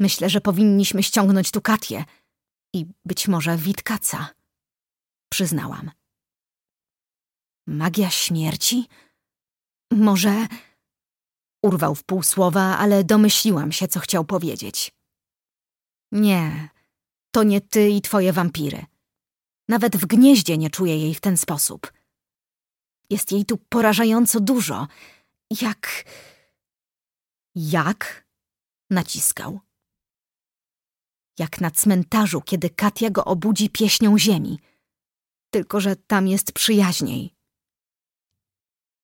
Myślę, że powinniśmy ściągnąć tu Katię i być może Witkaca. Przyznałam. Magia śmierci? Może... Urwał w pół słowa, ale domyśliłam się, co chciał powiedzieć. Nie, to nie ty i twoje wampiry. Nawet w gnieździe nie czuję jej w ten sposób. Jest jej tu porażająco dużo. Jak... Jak? Naciskał. Jak na cmentarzu, kiedy Katia go obudzi pieśnią ziemi. Tylko, że tam jest przyjaźniej.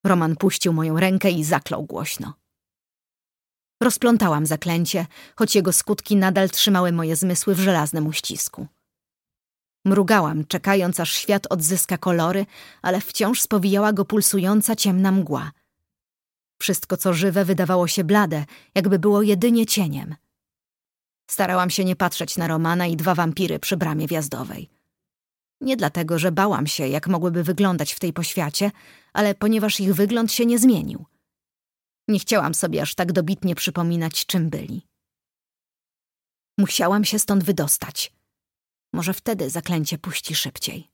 Roman puścił moją rękę i zaklął głośno. Rozplątałam zaklęcie, choć jego skutki nadal trzymały moje zmysły w żelaznym uścisku. Mrugałam, czekając aż świat odzyska kolory, ale wciąż spowijała go pulsująca ciemna mgła. Wszystko, co żywe, wydawało się blade, jakby było jedynie cieniem. Starałam się nie patrzeć na Romana i dwa wampiry przy bramie wjazdowej. Nie dlatego, że bałam się, jak mogłyby wyglądać w tej poświacie, ale ponieważ ich wygląd się nie zmienił. Nie chciałam sobie aż tak dobitnie przypominać, czym byli. Musiałam się stąd wydostać. Może wtedy zaklęcie puści szybciej.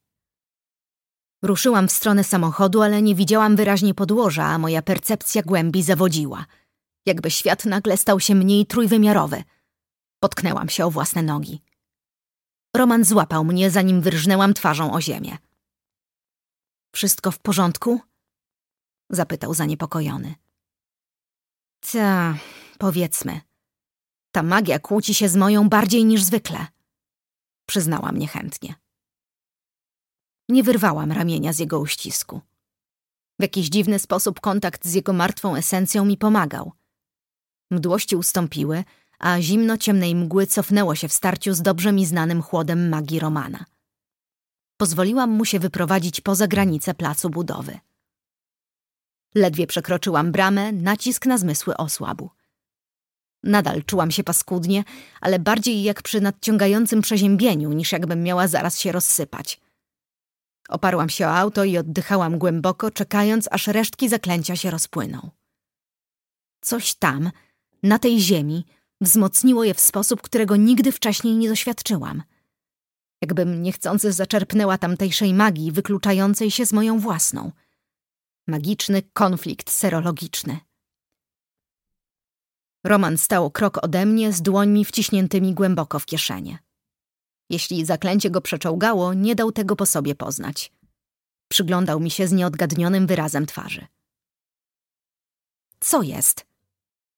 Ruszyłam w stronę samochodu, ale nie widziałam wyraźnie podłoża, a moja percepcja głębi zawodziła. Jakby świat nagle stał się mniej trójwymiarowy. Potknęłam się o własne nogi. Roman złapał mnie, zanim wyrżnęłam twarzą o ziemię. Wszystko w porządku? Zapytał zaniepokojony. Ta, powiedzmy. Ta magia kłóci się z moją bardziej niż zwykle. Przyznałam niechętnie. Nie wyrwałam ramienia z jego uścisku. W jakiś dziwny sposób kontakt z jego martwą esencją mi pomagał. Mdłości ustąpiły, a zimno ciemnej mgły cofnęło się w starciu z dobrze mi znanym chłodem magii Romana. Pozwoliłam mu się wyprowadzić poza granice placu budowy. Ledwie przekroczyłam bramę, nacisk na zmysły osłabł. Nadal czułam się paskudnie, ale bardziej jak przy nadciągającym przeziębieniu, niż jakbym miała zaraz się rozsypać. Oparłam się o auto i oddychałam głęboko, czekając, aż resztki zaklęcia się rozpłyną. Coś tam, na tej ziemi, wzmocniło je w sposób, którego nigdy wcześniej nie doświadczyłam. Jakbym niechcący zaczerpnęła tamtejszej magii, wykluczającej się z moją własną. Magiczny konflikt serologiczny. Roman stał krok ode mnie z dłońmi wciśniętymi głęboko w kieszenie. Jeśli zaklęcie go przeczołgało, nie dał tego po sobie poznać. Przyglądał mi się z nieodgadnionym wyrazem twarzy. Co jest?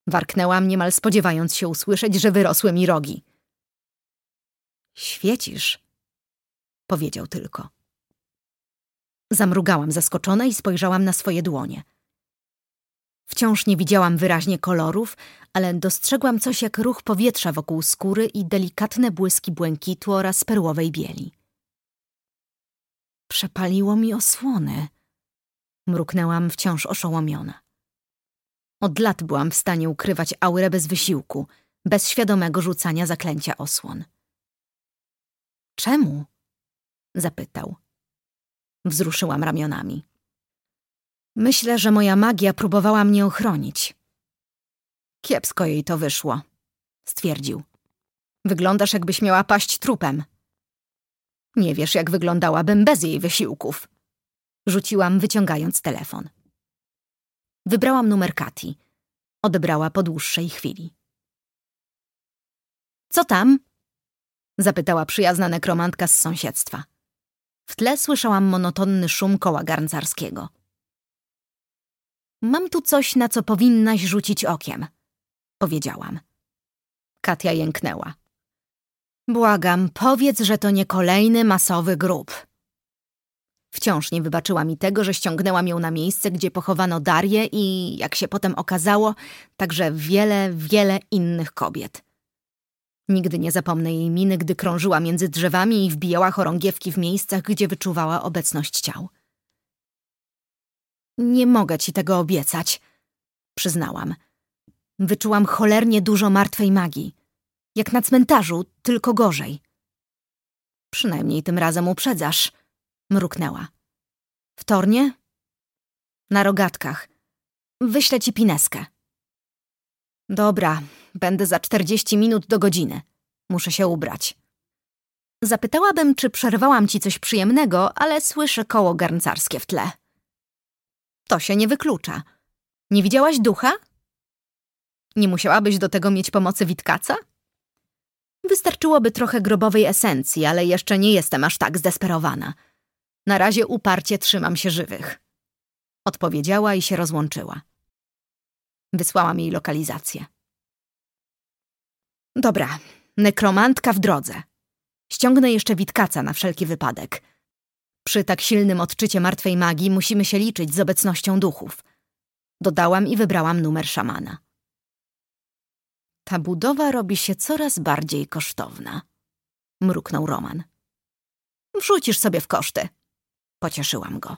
Warknęłam niemal spodziewając się usłyszeć, że wyrosły mi rogi. Świecisz, powiedział tylko. Zamrugałam zaskoczona i spojrzałam na swoje dłonie. Wciąż nie widziałam wyraźnie kolorów, ale dostrzegłam coś jak ruch powietrza wokół skóry i delikatne błyski błękitu oraz perłowej bieli. Przepaliło mi osłony. Mruknęłam wciąż oszołomiona. Od lat byłam w stanie ukrywać aurę bez wysiłku, bez świadomego rzucania zaklęcia osłon. Czemu? zapytał. Wzruszyłam ramionami. Myślę, że moja magia próbowała mnie ochronić. Kiepsko jej to wyszło, stwierdził. Wyglądasz, jakbyś miała paść trupem. Nie wiesz, jak wyglądałabym bez jej wysiłków. Rzuciłam, wyciągając telefon. Wybrałam numer Kati. Odebrała po dłuższej chwili. Co tam? Zapytała przyjazna nekromantka z sąsiedztwa. W tle słyszałam monotonny szum koła garncarskiego. Mam tu coś, na co powinnaś rzucić okiem, powiedziałam. Katia jęknęła. Błagam, powiedz, że to nie kolejny masowy grób. Wciąż nie wybaczyła mi tego, że ściągnęłam ją na miejsce, gdzie pochowano Darię i, jak się potem okazało, także wiele, wiele innych kobiet. Nigdy nie zapomnę jej miny, gdy krążyła między drzewami i wbijała chorągiewki w miejscach, gdzie wyczuwała obecność ciał. Nie mogę ci tego obiecać, przyznałam. Wyczułam cholernie dużo martwej magii. Jak na cmentarzu, tylko gorzej. Przynajmniej tym razem uprzedzasz, mruknęła. W tornie? Na rogatkach. Wyślę ci pineskę. Dobra, będę za 40 minut do godziny. Muszę się ubrać. Zapytałabym, czy przerwałam ci coś przyjemnego, ale słyszę koło garncarskie w tle. To się nie wyklucza. Nie widziałaś ducha? Nie musiałabyś do tego mieć pomocy Witkaca? Wystarczyłoby trochę grobowej esencji, ale jeszcze nie jestem aż tak zdesperowana. Na razie uparcie trzymam się żywych. Odpowiedziała i się rozłączyła. Wysłałam jej lokalizację. Dobra, nekromantka w drodze. Ściągnę jeszcze Witkaca na wszelki wypadek. Przy tak silnym odczycie martwej magii musimy się liczyć z obecnością duchów. Dodałam i wybrałam numer szamana. Ta budowa robi się coraz bardziej kosztowna. Mruknął Roman. Wrzucisz sobie w koszty. Pocieszyłam go.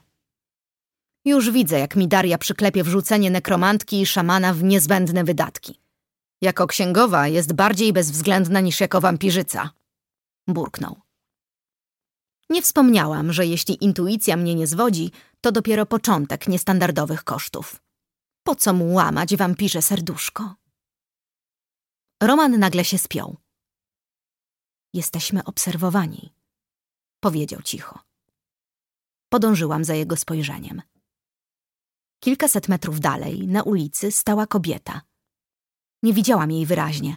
Już widzę, jak mi Daria przyklepie wrzucenie nekromantki i szamana w niezbędne wydatki. Jako księgowa jest bardziej bezwzględna niż jako wampirzyca. Burknął. Nie wspomniałam, że jeśli intuicja mnie nie zwodzi, to dopiero początek niestandardowych kosztów. Po co mu łamać wampirze serduszko? Roman nagle się spiął. Jesteśmy obserwowani, powiedział cicho. Podążyłam za jego spojrzeniem. Kilkaset metrów dalej, na ulicy, stała kobieta. Nie widziałam jej wyraźnie.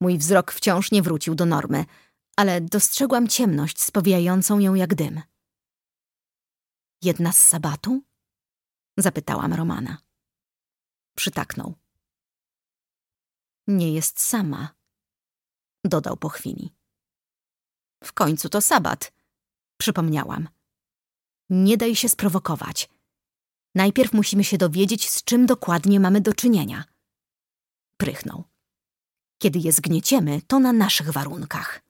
Mój wzrok wciąż nie wrócił do normy, ale dostrzegłam ciemność spowijającą ją jak dym. Jedna z sabatu? Zapytałam Romana. Przytaknął. Nie jest sama, dodał po chwili. W końcu to sabat, przypomniałam. Nie daj się sprowokować. Najpierw musimy się dowiedzieć, z czym dokładnie mamy do czynienia. Prychnął. Kiedy je zgnieciemy, to na naszych warunkach.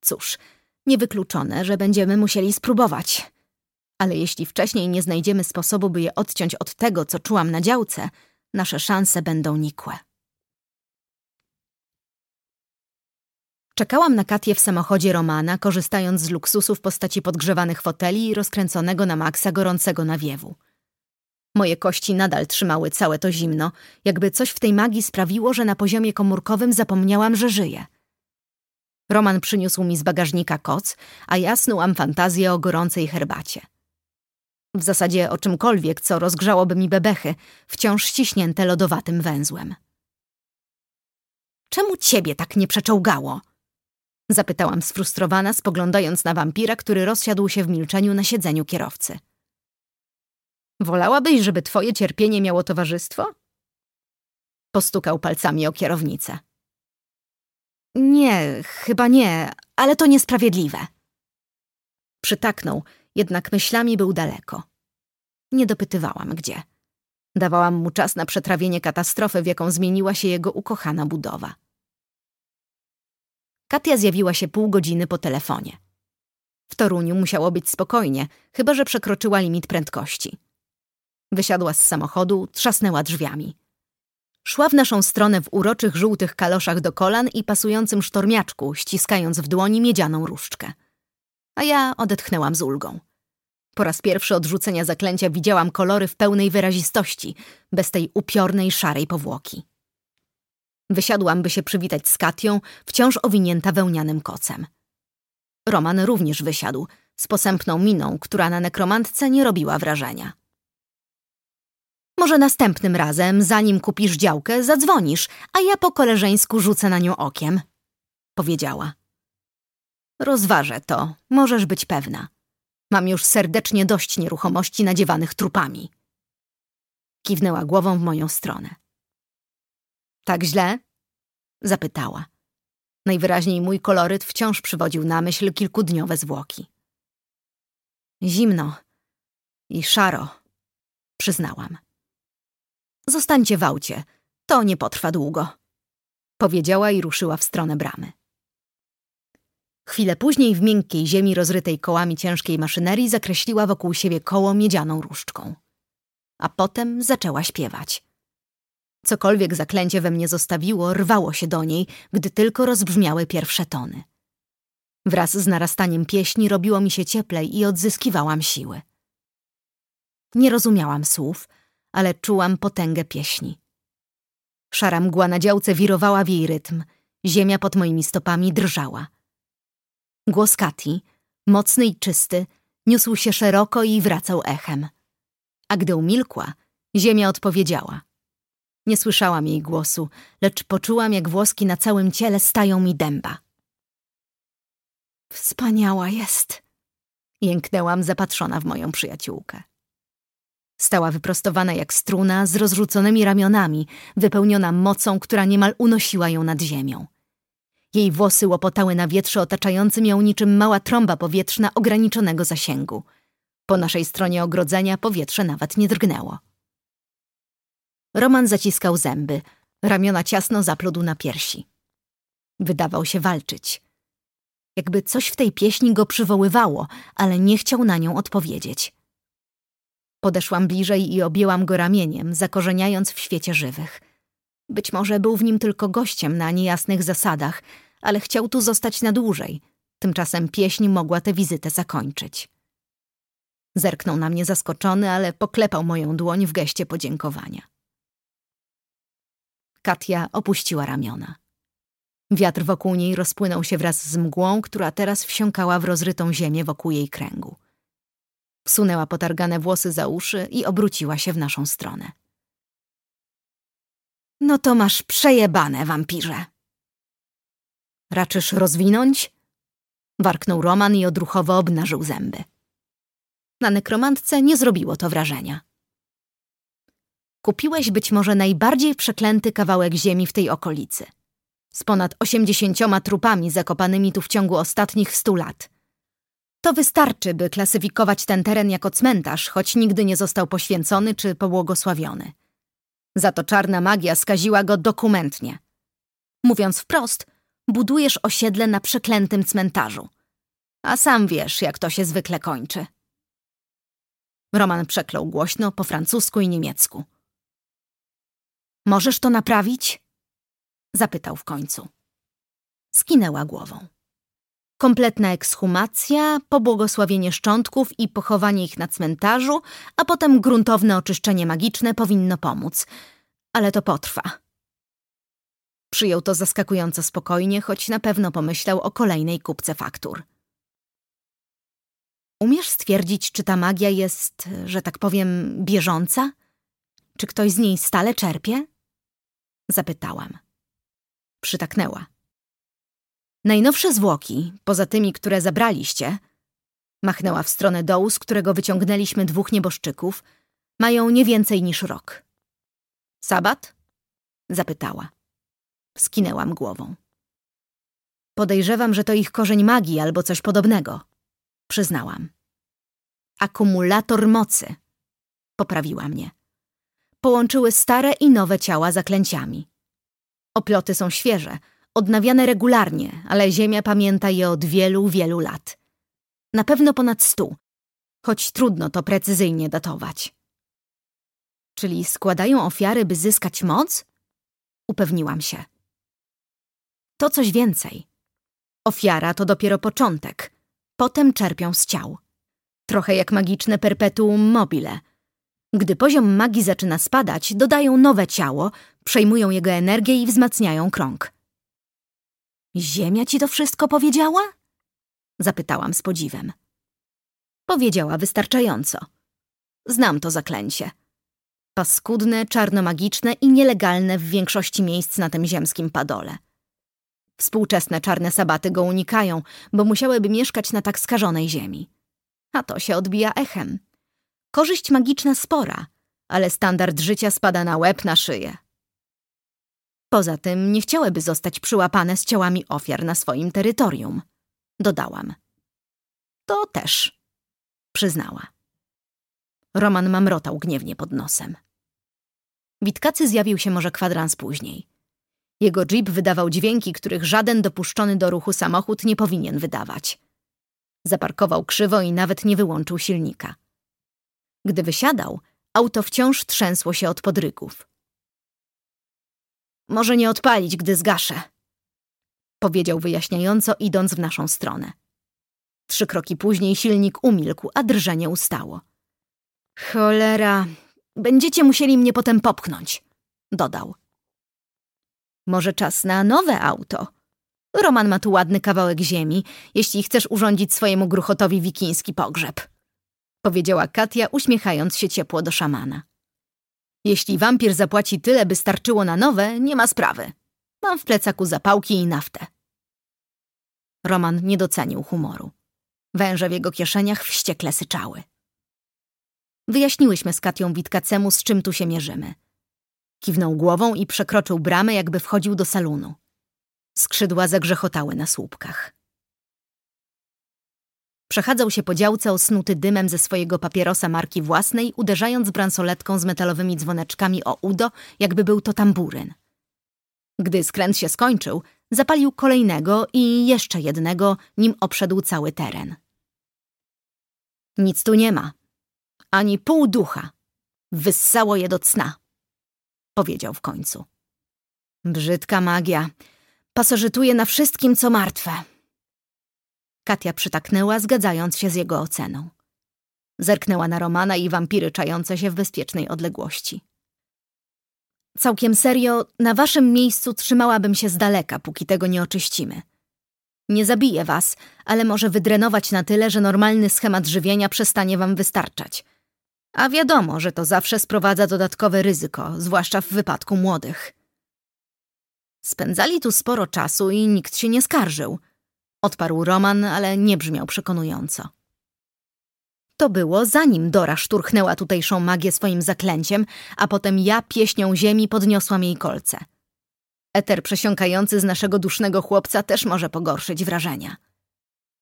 Cóż, niewykluczone, że będziemy musieli spróbować. Ale jeśli wcześniej nie znajdziemy sposobu, by je odciąć od tego, co czułam na działce, nasze szanse będą nikłe. Czekałam na Katię w samochodzie Romana, korzystając z luksusu w postaci podgrzewanych foteli i rozkręconego na maksa gorącego nawiewu. Moje kości nadal trzymały całe to zimno, jakby coś w tej magii sprawiło, że na poziomie komórkowym zapomniałam, że żyję. Roman przyniósł mi z bagażnika koc, a ja snułam fantazję o gorącej herbacie. W zasadzie o czymkolwiek, co rozgrzałoby mi bebechy, wciąż ściśnięte lodowatym węzłem. Czemu ciebie tak nie przeczołgało? Zapytałam sfrustrowana, spoglądając na wampira, który rozsiadł się w milczeniu na siedzeniu kierowcy. Wolałabyś, żeby twoje cierpienie miało towarzystwo? Postukał palcami o kierownicę. Nie, chyba nie, ale to niesprawiedliwe. Przytaknął, jednak myślami był daleko. Nie dopytywałam, gdzie. Dawałam mu czas na przetrawienie katastrofy, w jaką zmieniła się jego ukochana budowa. Katia zjawiła się pół godziny po telefonie. W Toruniu musiało być spokojnie, chyba że przekroczyła limit prędkości. Wysiadła z samochodu, trzasnęła drzwiami. Szła w naszą stronę w uroczych żółtych kaloszach do kolan i pasującym sztormiaczku, ściskając w dłoni miedzianą różdżkę. A ja odetchnęłam z ulgą. Po raz pierwszy od rzucenia zaklęcia widziałam kolory w pełnej wyrazistości, bez tej upiornej, szarej powłoki. Wysiadłam, by się przywitać z Katią, wciąż owinięta wełnianym kocem. Roman również wysiadł, z posępną miną, która na nekromantce nie robiła wrażenia. Może następnym razem, zanim kupisz działkę, zadzwonisz, a ja po koleżeńsku rzucę na nią okiem, powiedziała. Rozważę to, możesz być pewna. Mam już serdecznie dość nieruchomości nadziewanych trupami. Kiwnęła głową w moją stronę. Tak źle? Zapytała. Najwyraźniej mój koloryt wciąż przywodził na myśl kilkudniowe zwłoki. Zimno i szaro, przyznałam. Zostańcie w aucie, to nie potrwa długo, powiedziała i ruszyła w stronę bramy. Chwilę później w miękkiej ziemi rozrytej kołami ciężkiej maszynerii zakreśliła wokół siebie koło miedzianą różdżką. A potem zaczęła śpiewać. Cokolwiek zaklęcie we mnie zostawiło, rwało się do niej, gdy tylko rozbrzmiały pierwsze tony. Wraz z narastaniem pieśni robiło mi się cieplej i odzyskiwałam siły. Nie rozumiałam słów, ale czułam potęgę pieśni. Szara mgła na działce wirowała w jej rytm. Ziemia pod moimi stopami drżała. Głos Kati, mocny i czysty, niósł się szeroko i wracał echem. A gdy umilkła, ziemia odpowiedziała. Nie słyszałam jej głosu, lecz poczułam, jak włoski na całym ciele stają mi dęba. Wspaniała jest, jęknęłam zapatrzona w moją przyjaciółkę. Stała wyprostowana jak struna, z rozrzuconymi ramionami, wypełniona mocą, która niemal unosiła ją nad ziemią. Jej włosy łopotały na wietrze otaczającym ją niczym mała trąba powietrzna ograniczonego zasięgu. Po naszej stronie ogrodzenia powietrze nawet nie drgnęło. Roman zaciskał zęby, ramiona ciasno zaplódł na piersi. Wydawał się walczyć. Jakby coś w tej pieśni go przywoływało, ale nie chciał na nią odpowiedzieć. Podeszłam bliżej i objęłam go ramieniem, zakorzeniając w świecie żywych. Być może był w nim tylko gościem na niejasnych zasadach, ale chciał tu zostać na dłużej. Tymczasem pieśń mogła tę wizytę zakończyć. Zerknął na mnie zaskoczony, ale poklepał moją dłoń w geście podziękowania. Katia opuściła ramiona. Wiatr wokół niej rozpłynął się wraz z mgłą, która teraz wsiąkała w rozrytą ziemię wokół jej kręgu. Wsunęła potargane włosy za uszy i obróciła się w naszą stronę. No to masz przejebane, wampirze. Raczysz rozwinąć? Warknął Roman i odruchowo obnażył zęby. Na nekromantce nie zrobiło to wrażenia. Kupiłeś być może najbardziej przeklęty kawałek ziemi w tej okolicy. Z ponad osiemdziesięcioma trupami zakopanymi tu w ciągu ostatnich stu lat. To wystarczy, by klasyfikować ten teren jako cmentarz, choć nigdy nie został poświęcony czy pobłogosławiony. Za to czarna magia skaziła go dokumentnie. Mówiąc wprost, budujesz osiedle na przeklętym cmentarzu. A sam wiesz, jak to się zwykle kończy. Roman przeklął głośno po francusku i niemiecku. Możesz to naprawić? Zapytał w końcu. Skinęła głową. Kompletna ekshumacja, pobłogosławienie szczątków i pochowanie ich na cmentarzu, a potem gruntowne oczyszczenie magiczne powinno pomóc. Ale to potrwa. Przyjął to zaskakująco spokojnie, choć na pewno pomyślał o kolejnej kupce faktur. Umiesz stwierdzić, czy ta magia jest, że tak powiem, bieżąca? Czy ktoś z niej stale czerpie? Zapytałam. Przytaknęła. Najnowsze zwłoki, poza tymi, które zabraliście, machnęła w stronę dołu, z którego wyciągnęliśmy dwóch nieboszczyków, mają nie więcej niż rok. Sabat? Zapytała. Skinęłam głową. Podejrzewam, że to ich korzeń magii albo coś podobnego. Przyznałam. Akumulator mocy. Poprawiła mnie. Połączyły stare i nowe ciała zaklęciami. Oploty są świeże, odnawiane regularnie, ale Ziemia pamięta je od wielu, wielu lat. Na pewno ponad stu, choć trudno to precyzyjnie datować. Czyli składają ofiary, by zyskać moc? Upewniłam się. To coś więcej. Ofiara to dopiero początek. Potem czerpią z ciał. Trochę jak magiczne perpetuum mobile. Gdy poziom magii zaczyna spadać, dodają nowe ciało, przejmują jego energię i wzmacniają krąg. Ziemia ci to wszystko powiedziała? Zapytałam z podziwem. Powiedziała wystarczająco. Znam to zaklęcie. Paskudne, czarnomagiczne i nielegalne w większości miejsc na tym ziemskim padole. Współczesne czarne sabaty go unikają, bo musiałyby mieszkać na tak skażonej ziemi. A to się odbija echem. Korzyść magiczna spora, ale standard życia spada na łeb, na szyję. Poza tym nie chciałyby zostać przyłapane z ciałami ofiar na swoim terytorium. Dodałam. To też, przyznała. Roman mamrotał gniewnie pod nosem. Witkacy zjawił się może kwadrans później. Jego jeep wydawał dźwięki, których żaden dopuszczony do ruchu samochód nie powinien wydawać. Zaparkował krzywo i nawet nie wyłączył silnika. Gdy wysiadał, auto wciąż trzęsło się od podryków. Może nie odpalić, gdy zgaszę. Powiedział wyjaśniająco, idąc w naszą stronę. Trzy kroki później silnik umilkł, a drżenie ustało. Cholera, będziecie musieli mnie potem popchnąć, dodał. Może czas na nowe auto? Roman ma tu ładny kawałek ziemi, jeśli chcesz urządzić swojemu gruchotowi wikiński pogrzeb. Powiedziała Katia, uśmiechając się ciepło do szamana. Jeśli wampir zapłaci tyle, by starczyło na nowe, nie ma sprawy. Mam w plecaku zapałki i naftę. Roman nie docenił humoru. Węże w jego kieszeniach wściekle syczały. Wyjaśniłyśmy z Katią Witkacemu, z czym tu się mierzymy. Kiwnął głową i przekroczył bramę, jakby wchodził do salonu. Skrzydła zagrzechotały na słupkach. Przechadzał się po działce osnuty dymem ze swojego papierosa marki własnej, uderzając bransoletką z metalowymi dzwoneczkami o udo, jakby był to tamburyn. Gdy skręt się skończył, zapalił kolejnego i jeszcze jednego, nim obszedł cały teren. Nic tu nie ma. Ani pół ducha. Wyssało je do cna. Powiedział w końcu. Brzydka magia. Pasożytuje na wszystkim, co martwe. Katia przytaknęła, zgadzając się z jego oceną. Zerknęła na Romana i wampiry czające się w bezpiecznej odległości. Całkiem serio, na waszym miejscu trzymałabym się z daleka, póki tego nie oczyścimy. Nie zabije was, ale może wydrenować na tyle, że normalny schemat żywienia przestanie wam wystarczać. A wiadomo, że to zawsze sprowadza dodatkowe ryzyko, zwłaszcza w wypadku młodych. Spędzali tu sporo czasu i nikt się nie skarżył. Odparł Roman, ale nie brzmiał przekonująco. To było zanim Dora szturchnęła tutejszą magię swoim zaklęciem, a potem ja pieśnią ziemi podniosłam jej kolce. Eter przesiąkający z naszego dusznego chłopca też może pogorszyć wrażenia.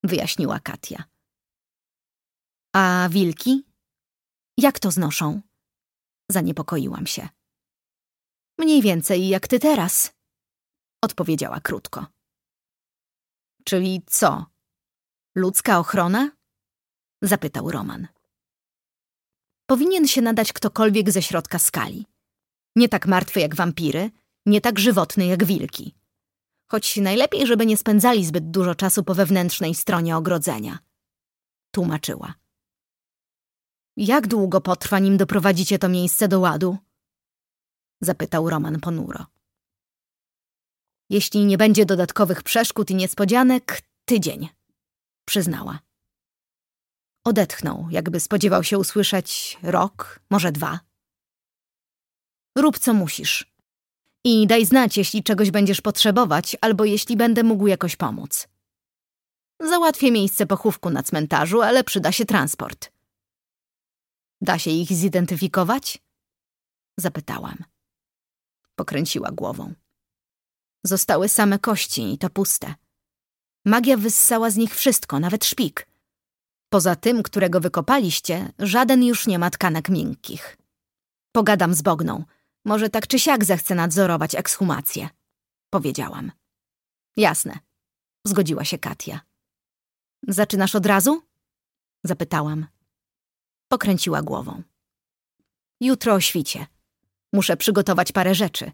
Wyjaśniła Katia. A wilki? Jak to znoszą? Zaniepokoiłam się. Mniej więcej jak ty teraz, odpowiedziała krótko. Czyli co? Ludzka ochrona? Zapytał Roman. Powinien się nadać ktokolwiek ze środka skali. Nie tak martwy jak wampiry, nie tak żywotny jak wilki. Choć najlepiej, żeby nie spędzali zbyt dużo czasu po wewnętrznej stronie ogrodzenia. Tłumaczyła. Jak długo potrwa, nim doprowadzicie to miejsce do ładu? Zapytał Roman ponuro. Jeśli nie będzie dodatkowych przeszkód i niespodzianek, tydzień, przyznała. Odetchnął, jakby spodziewał się usłyszeć rok, może dwa. Rób co musisz. I daj znać, jeśli czegoś będziesz potrzebować, albo jeśli będę mógł jakoś pomóc. Załatwię miejsce pochówku na cmentarzu, ale przyda się transport. Da się ich zidentyfikować? Zapytałam. Pokręciła głową. Zostały same kości i to puste. Magia wyssała z nich wszystko, nawet szpik. Poza tym, którego wykopaliście, żaden już nie ma tkanek miękkich. Pogadam z Bogną. Może tak czy siak zechce nadzorować ekshumację. Powiedziałam. Jasne. Zgodziła się Katia. Zaczynasz od razu? Zapytałam. Pokręciła głową. Jutro o świcie. Muszę przygotować parę rzeczy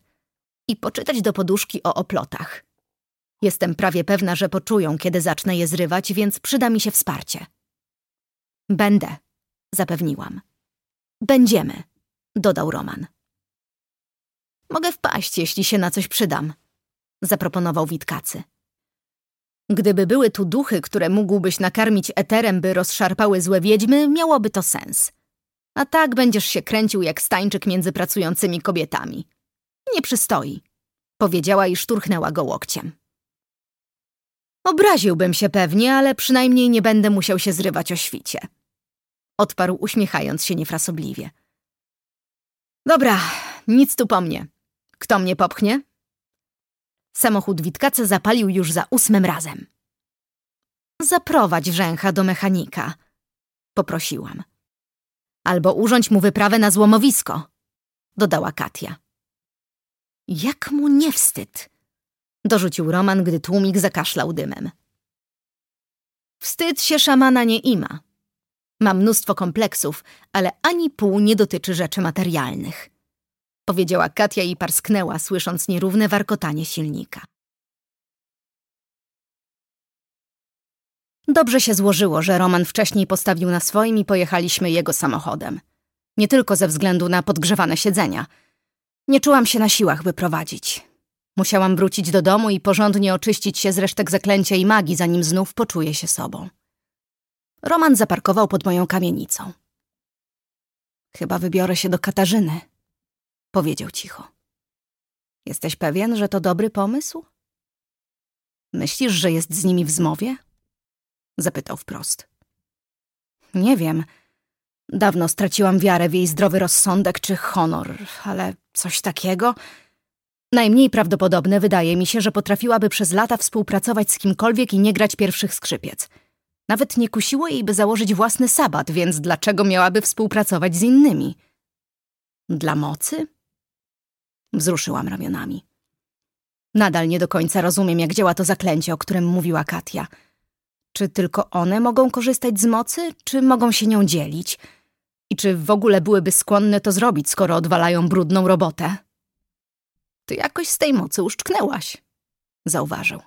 i poczytać do poduszki o oplotach. Jestem prawie pewna, że poczują, kiedy zacznę je zrywać, więc przyda mi się wsparcie. Będę, zapewniłam. Będziemy, dodał Roman. Mogę wpaść, jeśli się na coś przydam, zaproponował Witkacy. Gdyby były tu duchy, które mógłbyś nakarmić eterem, by rozszarpały złe wiedźmy, miałoby to sens. A tak będziesz się kręcił jak stańczyk między pracującymi kobietami. Nie przystoi, powiedziała i szturchnęła go łokciem. Obraziłbym się pewnie, ale przynajmniej nie będę musiał się zrywać o świcie. Odparł uśmiechając się niefrasobliwie. Dobra, nic tu po mnie. Kto mnie popchnie? Samochód Witkaca zapalił już za ósmym razem. Zaprowadź wrzęcha do mechanika, poprosiłam. Albo urządź mu wyprawę na złomowisko, dodała Katia. Jak mu nie wstyd, dorzucił Roman, gdy tłumik zakaszlał dymem. Wstyd się szamana nie ima. Ma mnóstwo kompleksów, ale ani pół nie dotyczy rzeczy materialnych powiedziała Katia i parsknęła, słysząc nierówne warkotanie silnika. Dobrze się złożyło, że Roman wcześniej postawił na swoim i pojechaliśmy jego samochodem. Nie tylko ze względu na podgrzewane siedzenia. Nie czułam się na siłach, by prowadzić. Musiałam wrócić do domu i porządnie oczyścić się z resztek zaklęcia i magii, zanim znów poczuję się sobą. Roman zaparkował pod moją kamienicą. Chyba wybiorę się do Katarzyny, powiedział cicho. Jesteś pewien, że to dobry pomysł? Myślisz, że jest z nimi w zmowie? Zapytał wprost. Nie wiem. Dawno straciłam wiarę w jej zdrowy rozsądek czy honor, ale coś takiego... Najmniej prawdopodobne wydaje mi się, że potrafiłaby przez lata współpracować z kimkolwiek i nie grać pierwszych skrzypiec. Nawet nie kusiło jej, by założyć własny sabat, więc dlaczego miałaby współpracować z innymi? Dla mocy? Wzruszyłam ramionami. Nadal nie do końca rozumiem, jak działa to zaklęcie, o którym mówiła Katia. Czy tylko one mogą korzystać z mocy, czy mogą się nią dzielić? I czy w ogóle byłyby skłonne to zrobić, skoro odwalają brudną robotę? Ty jakoś z tej mocy uszczknęłaś, zauważył.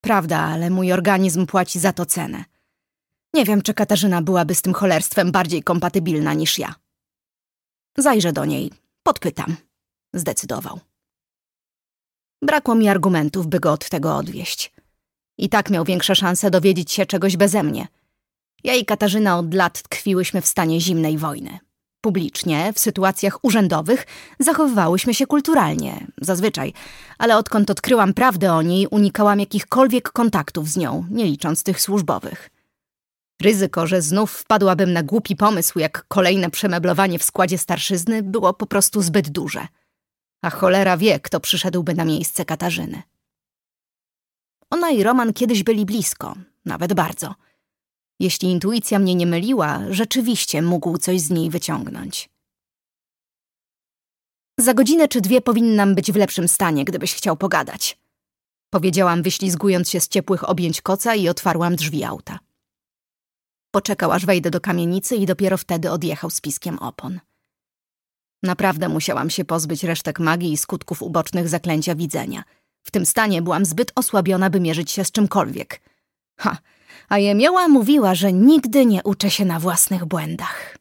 Prawda, ale mój organizm płaci za to cenę. Nie wiem, czy Katarzyna byłaby z tym cholerstwem bardziej kompatybilna niż ja. Zajrzę do niej, podpytam, zdecydował. Brakło mi argumentów, by go od tego odwieść. I tak miał większe szanse dowiedzieć się czegoś beze mnie. Ja i Katarzyna od lat tkwiłyśmy w stanie zimnej wojny. Publicznie, w sytuacjach urzędowych, zachowywałyśmy się kulturalnie, zazwyczaj, ale odkąd odkryłam prawdę o niej, unikałam jakichkolwiek kontaktów z nią, nie licząc tych służbowych. Ryzyko, że znów wpadłabym na głupi pomysł, jak kolejne przemeblowanie w składzie starszyzny, było po prostu zbyt duże. A cholera wie, kto przyszedłby na miejsce Katarzyny. Ona i Roman kiedyś byli blisko, nawet bardzo – jeśli intuicja mnie nie myliła, rzeczywiście mógł coś z niej wyciągnąć. Za godzinę czy dwie powinnam być w lepszym stanie, gdybyś chciał pogadać. Powiedziałam, wyślizgując się z ciepłych objęć koca i otwarłam drzwi auta. Poczekał, aż wejdę do kamienicy i dopiero wtedy odjechał z piskiem opon. Naprawdę musiałam się pozbyć resztek magii i skutków ubocznych zaklęcia widzenia. W tym stanie byłam zbyt osłabiona, by mierzyć się z czymkolwiek. Ha, a Jemioła mówiła, że nigdy nie uczy się na własnych błędach.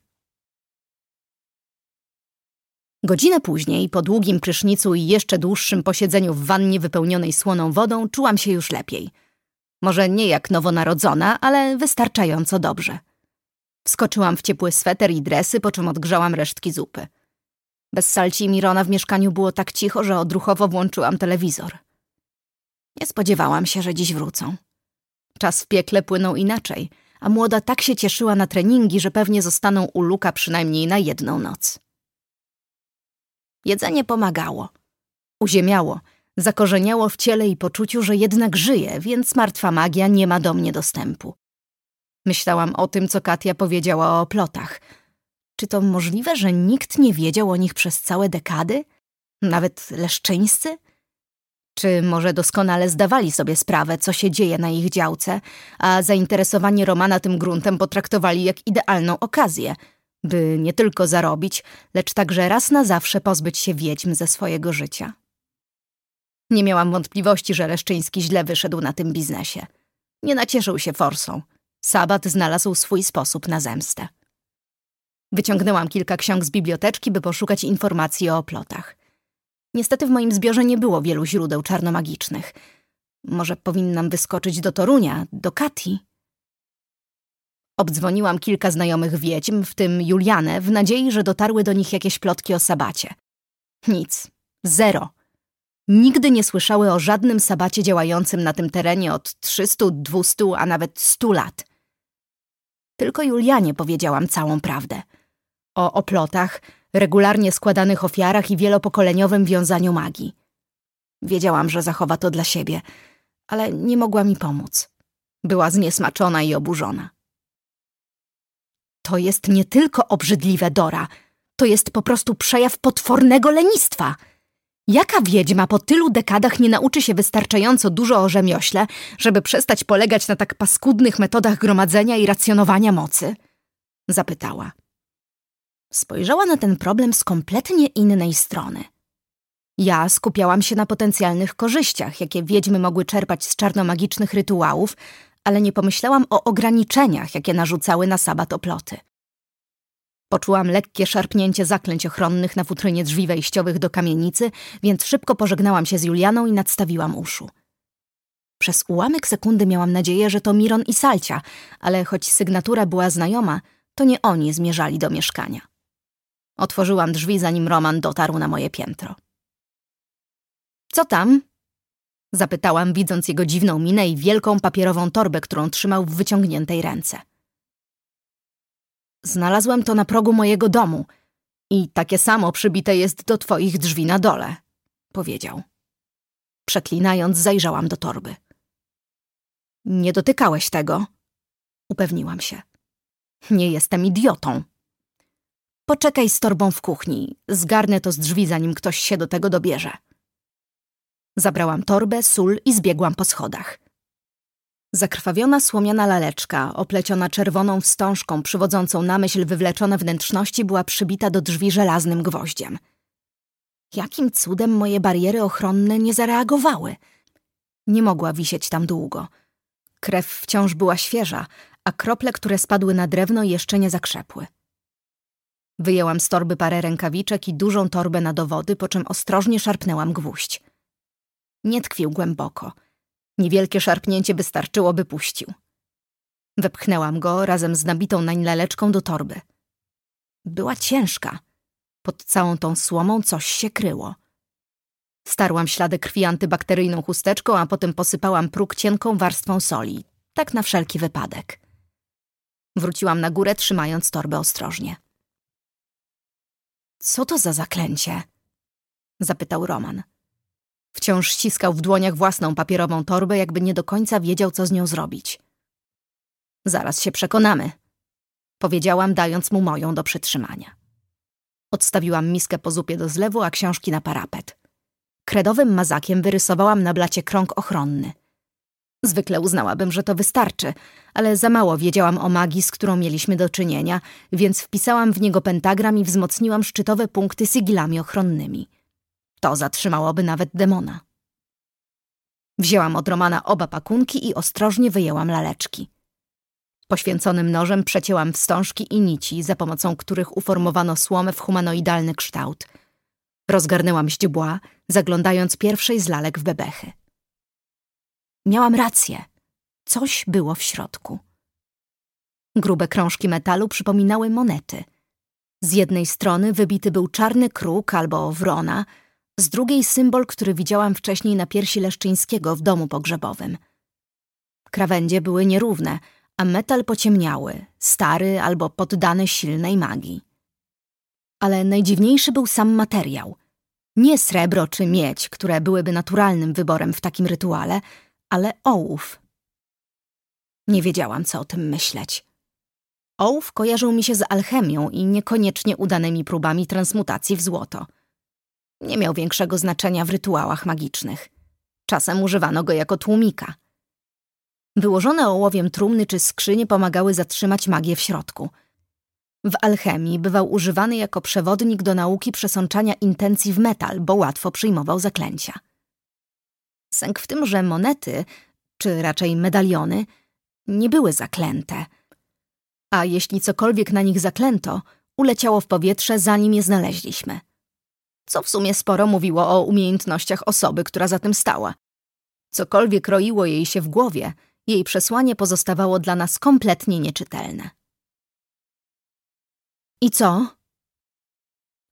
Godzinę później, po długim prysznicu i jeszcze dłuższym posiedzeniu w wannie wypełnionej słoną wodą, czułam się już lepiej. Może nie jak nowonarodzona, ale wystarczająco dobrze. Wskoczyłam w ciepły sweter i dresy, po czym odgrzałam resztki zupy. Bez Salci i Mirona w mieszkaniu było tak cicho, że odruchowo włączyłam telewizor. Nie spodziewałam się, że dziś wrócą. Czas w piekle płynął inaczej, a młoda tak się cieszyła na treningi, że pewnie zostaną u Luka przynajmniej na jedną noc. Jedzenie pomagało. Uziemiało, zakorzeniało w ciele i poczuciu, że jednak żyje, więc martwa magia nie ma do mnie dostępu. Myślałam o tym, co Katia powiedziała o oplotach. Czy to możliwe, że nikt nie wiedział o nich przez całe dekady? Nawet leszczyńscy? Czy może doskonale zdawali sobie sprawę, co się dzieje na ich działce, a zainteresowanie Romana tym gruntem potraktowali jak idealną okazję, by nie tylko zarobić, lecz także raz na zawsze pozbyć się wiedźm ze swojego życia. Nie miałam wątpliwości, że Leszczyński źle wyszedł na tym biznesie. Nie nacieszył się forsą. Sabat znalazł swój sposób na zemstę. Wyciągnęłam kilka ksiąg z biblioteczki, by poszukać informacji o oplotach. Niestety w moim zbiorze nie było wielu źródeł czarnomagicznych. Może powinnam wyskoczyć do Torunia, do Kati? Obdzwoniłam kilka znajomych wiedźm, w tym Julianę, w nadziei, że dotarły do nich jakieś plotki o sabacie. Nic. Zero. Nigdy nie słyszały o żadnym sabacie działającym na tym terenie od 300, 200, a nawet 100 lat. Tylko Julianie powiedziałam całą prawdę. O oplotach, regularnie składanych ofiarach i wielopokoleniowym wiązaniu magii. Wiedziałam, że zachowa to dla siebie, ale nie mogła mi pomóc. Była zniesmaczona i oburzona. To jest nie tylko obrzydliwe, Dora. To jest po prostu przejaw potwornego lenistwa. Jaka wiedźma po tylu dekadach nie nauczy się wystarczająco dużo o rzemiośle, żeby przestać polegać na tak paskudnych metodach gromadzenia i racjonowania mocy? Zapytała. Spojrzała na ten problem z kompletnie innej strony. Ja skupiałam się na potencjalnych korzyściach, jakie wiedźmy mogły czerpać z czarnomagicznych rytuałów, ale nie pomyślałam o ograniczeniach, jakie narzucały na sabat oploty. Poczułam lekkie szarpnięcie zaklęć ochronnych na futrynie drzwi wejściowych do kamienicy, więc szybko pożegnałam się z Julianą i nadstawiłam uszu. Przez ułamek sekundy miałam nadzieję, że to Miron i Salcia, ale choć sygnatura była znajoma, to nie oni zmierzali do mieszkania. Otworzyłam drzwi, zanim Roman dotarł na moje piętro. Co tam? Zapytałam, widząc jego dziwną minę i wielką papierową torbę, którą trzymał w wyciągniętej ręce. Znalazłem to na progu mojego domu i takie samo przybite jest do twoich drzwi na dole, powiedział. Przeklinając, zajrzałam do torby. Nie dotykałeś tego? Upewniłam się. Nie jestem idiotą. Poczekaj z torbą w kuchni. Zgarnę to z drzwi, zanim ktoś się do tego dobierze. Zabrałam torbę, sól i zbiegłam po schodach. Zakrwawiona słomiana laleczka, opleciona czerwoną wstążką przywodzącą na myśl wywleczone wnętrzności, była przybita do drzwi żelaznym gwoździem. Jakim cudem moje bariery ochronne nie zareagowały? Nie mogła wisieć tam długo. Krew wciąż była świeża, a krople, które spadły na drewno, jeszcze nie zakrzepły. Wyjęłam z torby parę rękawiczek i dużą torbę na dowody, po czym ostrożnie szarpnęłam gwóźdź. Nie tkwił głęboko. Niewielkie szarpnięcie wystarczyło, by puścił. Wepchnęłam go razem z nabitą nań laleczką do torby. Była ciężka. Pod całą tą słomą coś się kryło. Starłam ślady krwi antybakteryjną chusteczką, a potem posypałam próg cienką warstwą soli. Tak na wszelki wypadek. Wróciłam na górę, trzymając torbę ostrożnie. Co to za zaklęcie? Zapytał Roman. Wciąż ściskał w dłoniach własną papierową torbę, jakby nie do końca wiedział, co z nią zrobić. Zaraz się przekonamy, powiedziałam, dając mu moją do przytrzymania. Odstawiłam miskę po zupie do zlewu, a książki na parapet. Kredowym mazakiem wyrysowałam na blacie krąg ochronny. Zwykle uznałabym, że to wystarczy, ale za mało wiedziałam o magii, z którą mieliśmy do czynienia, więc wpisałam w niego pentagram i wzmocniłam szczytowe punkty sigilami ochronnymi. To zatrzymałoby nawet demona. Wzięłam od Romana oba pakunki i ostrożnie wyjęłam laleczki. Poświęconym nożem przecięłam wstążki i nici, za pomocą których uformowano słomę w humanoidalny kształt. Rozgarnęłam źdźbła, zaglądając pierwszej z lalek w bebechy. Miałam rację. Coś było w środku. Grube krążki metalu przypominały monety. Z jednej strony wybity był czarny kruk albo wrona, z drugiej symbol, który widziałam wcześniej na piersi Leszczyńskiego w domu pogrzebowym. Krawędzie były nierówne, a metal pociemniały, stary albo poddany silnej magii. Ale najdziwniejszy był sam materiał. Nie srebro czy miedź, które byłyby naturalnym wyborem w takim rytuale, ale ołów. Nie wiedziałam, co o tym myśleć. Ołów kojarzył mi się z alchemią i niekoniecznie udanymi próbami transmutacji w złoto – nie miał większego znaczenia w rytuałach magicznych. Czasem używano go jako tłumika. Wyłożone ołowiem trumny czy skrzynie pomagały zatrzymać magię w środku. W alchemii bywał używany jako przewodnik do nauki przesączania intencji w metal, bo łatwo przyjmował zaklęcia. Sęk w tym, że monety, czy raczej medaliony, nie były zaklęte. A jeśli cokolwiek na nich zaklęto, uleciało w powietrze, zanim je znaleźliśmy co w sumie sporo mówiło o umiejętnościach osoby, która za tym stała. Cokolwiek roiło jej się w głowie, jej przesłanie pozostawało dla nas kompletnie nieczytelne. I co?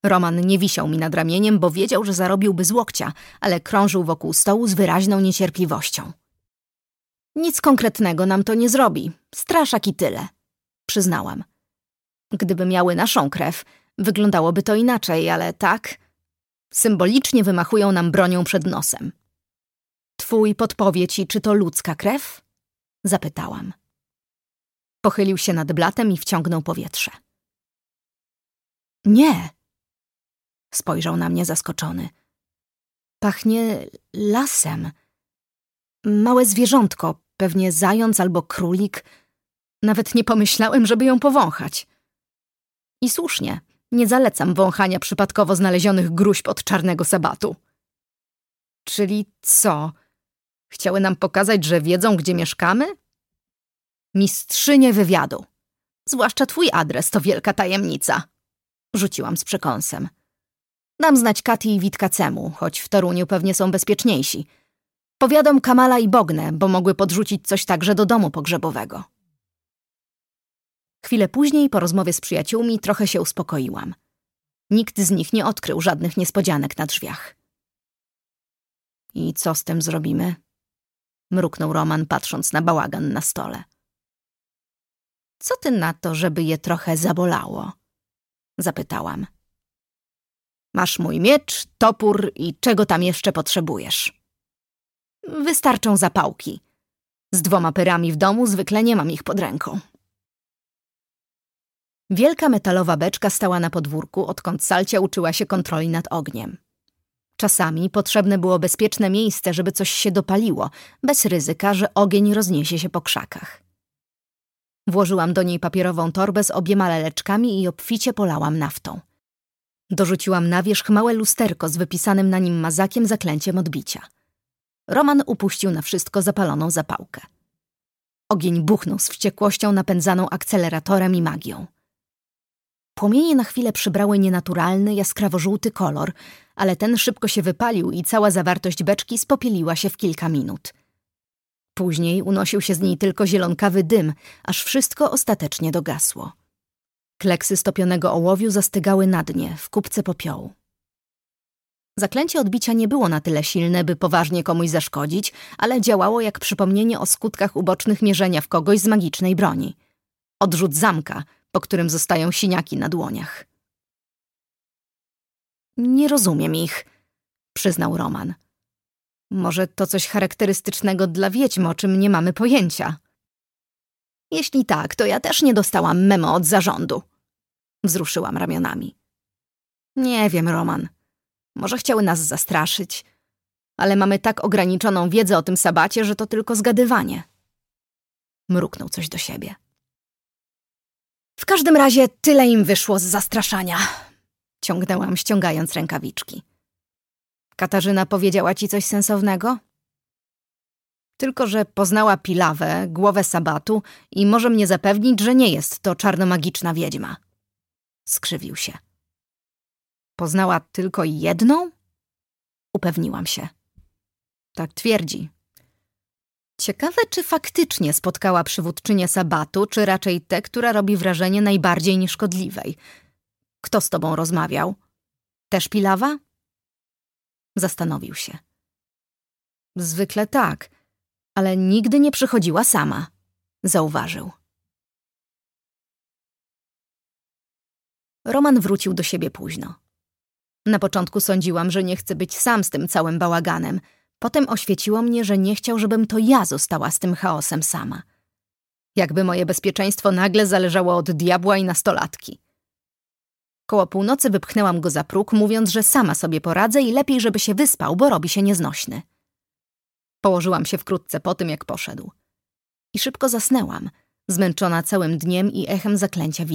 Roman nie wisiał mi nad ramieniem, bo wiedział, że zarobiłby z łokcia, ale krążył wokół stołu z wyraźną niecierpliwością. Nic konkretnego nam to nie zrobi. Straszak i tyle. Przyznałam. Gdyby miały naszą krew, wyglądałoby to inaczej, ale tak... Symbolicznie wymachują nam bronią przed nosem. Twój podpowie ci, czy to ludzka krew? Zapytałam. Pochylił się nad blatem i wciągnął powietrze. Nie. Spojrzał na mnie zaskoczony. Pachnie lasem. Małe zwierzątko, pewnie zając albo królik. Nawet nie pomyślałem, żeby ją powąchać. I słusznie. Nie zalecam wąchania przypadkowo znalezionych gruźb od czarnego sabatu. Czyli co? Chciały nam pokazać, że wiedzą, gdzie mieszkamy? Mistrzynie wywiadu. Zwłaszcza twój adres to wielka tajemnica. Rzuciłam z przekąsem. Dam znać Kati i Witkacemu, choć w Toruniu pewnie są bezpieczniejsi. Powiadom Kamala i Bognę, bo mogły podrzucić coś także do domu pogrzebowego. Chwilę później, po rozmowie z przyjaciółmi, trochę się uspokoiłam. Nikt z nich nie odkrył żadnych niespodzianek na drzwiach. I co z tym zrobimy? Mruknął Roman, patrząc na bałagan na stole. Co ty na to, żeby je trochę zabolało? Zapytałam. Masz mój miecz, topór i czego tam jeszcze potrzebujesz? Wystarczą zapałki. Z dwoma pyrami w domu zwykle nie mam ich pod ręką. Wielka metalowa beczka stała na podwórku, odkąd Salcia uczyła się kontroli nad ogniem. Czasami potrzebne było bezpieczne miejsce, żeby coś się dopaliło, bez ryzyka, że ogień rozniesie się po krzakach. Włożyłam do niej papierową torbę z obiema leleczkami i obficie polałam naftą. Dorzuciłam na wierzch małe lusterko z wypisanym na nim mazakiem zaklęciem odbicia. Roman upuścił na wszystko zapaloną zapałkę. Ogień buchnął z wściekłością napędzaną akceleratorem i magią. Płomienie na chwilę przybrały nienaturalny, jaskrawo-żółty kolor, ale ten szybko się wypalił i cała zawartość beczki spopieliła się w kilka minut. Później unosił się z niej tylko zielonkawy dym, aż wszystko ostatecznie dogasło. Kleksy stopionego ołowiu zastygały na dnie, w kubce popiołu. Zaklęcie odbicia nie było na tyle silne, by poważnie komuś zaszkodzić, ale działało jak przypomnienie o skutkach ubocznych mierzenia w kogoś z magicznej broni. Odrzut zamka, po którym zostają siniaki na dłoniach. Nie rozumiem ich, przyznał Roman. Może to coś charakterystycznego dla wiedźm, o czym nie mamy pojęcia. Jeśli tak, to ja też nie dostałam memo od zarządu. Wzruszyłam ramionami. Nie wiem, Roman. Może chciały nas zastraszyć, ale mamy tak ograniczoną wiedzę o tym sabacie, że to tylko zgadywanie. Mruknął coś do siebie. W każdym razie tyle im wyszło z zastraszania. Ciągnęłam, ściągając rękawiczki. Katarzyna powiedziała ci coś sensownego? Tylko, że poznała Pilawę, głowę Sabatu i może mnie zapewnić, że nie jest to czarnomagiczna wiedźma. Skrzywił się. Poznała tylko jedną? Upewniłam się. Tak twierdzi. Ciekawe, czy faktycznie spotkała przywódczynię Sabatu, czy raczej tę, która robi wrażenie najbardziej nieszkodliwej. Kto z tobą rozmawiał? Też Pilawa? Zastanowił się. Zwykle tak, ale nigdy nie przychodziła sama, zauważył. Roman wrócił do siebie późno. Na początku sądziłam, że nie chce być sam z tym całym bałaganem. Potem oświeciło mnie, że nie chciał, żebym to ja została z tym chaosem sama. Jakby moje bezpieczeństwo nagle zależało od diabła i nastolatki. Koło północy wypchnęłam go za próg, mówiąc, że sama sobie poradzę i lepiej, żeby się wyspał, bo robi się nieznośny. Położyłam się wkrótce po tym, jak poszedł. I szybko zasnęłam, zmęczona całym dniem i echem zaklęcia widza